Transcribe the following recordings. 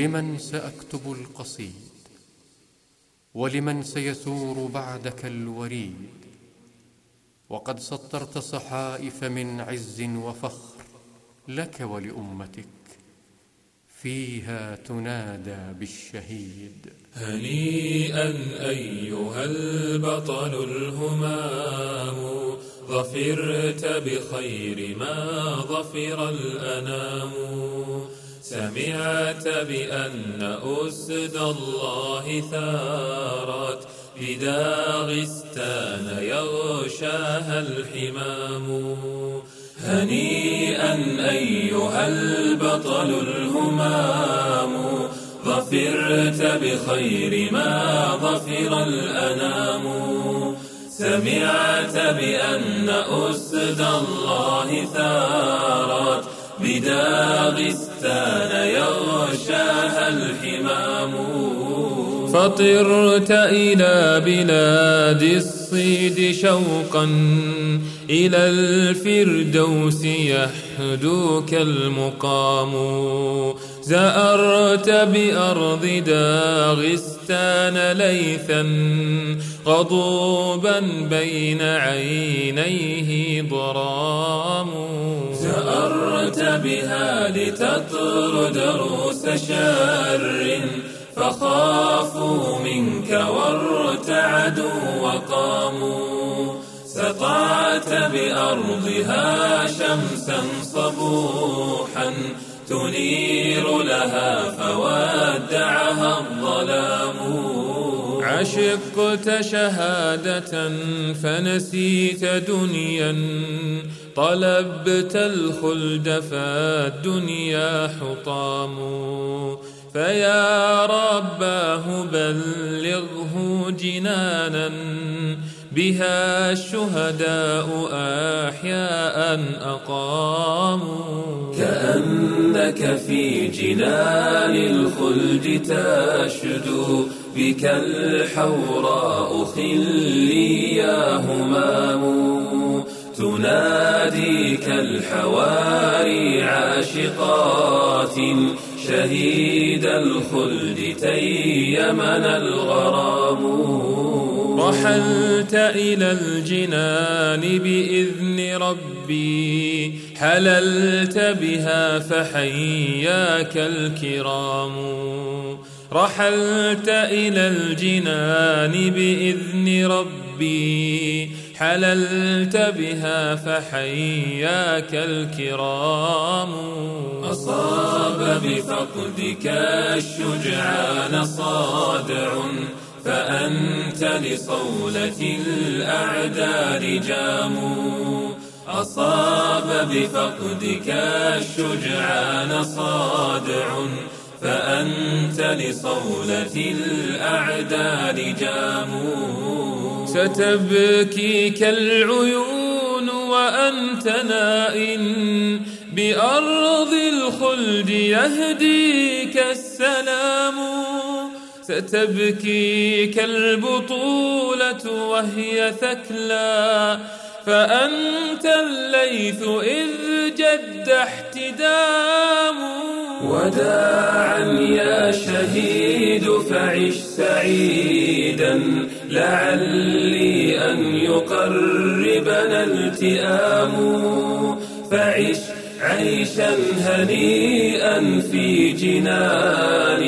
لمن سأكتب القصيد ولمن سيثور بعدك الوريد وقد سطرت صحائف من عز وفخر لك ولأمتك فيها تنادى بالشهيد هنيئا أيها البطل الهمام ظفرت بخير ما ظفر الأنام. سمعت بأن أسد الله ثارت بداغستان يغشاها الحمام. هنيئا أيها البطل الهمام ظفرت بخير ما ظفر الأنام. سمعت بأن أسد الله ثارت بداغستان يغشاها الحمام. فطرت إلى بلاد الصيد شوقا إلى الفردوس يحدوك المقام. زأرت بأرض داغستان ليثا غضوبا بين عينيه ضرام. زأرت بها لتطرد روس شر فخافوا منك وارتعدوا وقاموا. سطعت بأرضها شمسا صبوحا تنير لها فودعها الظلام. عشقت شهادة فنسيت دنيا طلبت الخلد فالدنيا حطام. فيا رباه بلغه جنانا بها الشهداء أحياء أقاموا كأنك في جنان الخلد تشدو بك الحوراء خلي يا همام تناديك الحواري عاشقات شهيد الخلد تيمن الغرام رحلت إلى الجنان بإذن ربي حللت بها فحياك الكرام. رحلت إلى الجنان بإذن ربي حللت بها فحياك الكرام. أصاب بفقدك الشجعان صادع فأنت لصولة الأعداء جام. أصاب بفقدك الشجعان صادع فأنت لصولة الأعداء جام ستبكيك العيون وأنت نائن بأرض الخلد يهديك السلام. ستبكيك البطولة وهي ثكلى. فأنت الليث إذ جد احتدام. وداعا يا شهيد فعش سعيدا لعلي أن يقربنا التئام. فعش عيشا هنيئا في جنان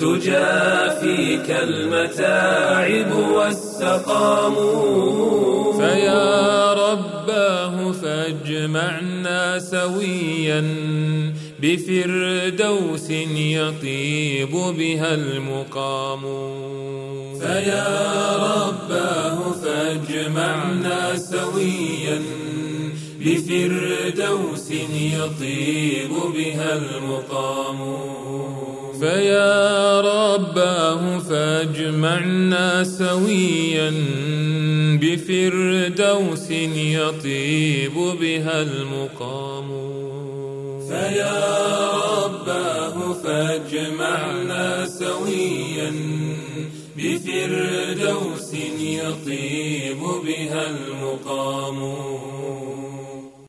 تجافيك المتاعب والسقام. فيا رباه فاجمعنا سويا. بفردوس يطيب بها المقام. فيا رباه فاجمعنا سويا بفردوس يطيب بها المقام. فيا رباه فاجمعنا سويا بفردوس يطيب بها المقام. فيا رباه فاجمعنا سويا بفردوس يطيب بها المقام.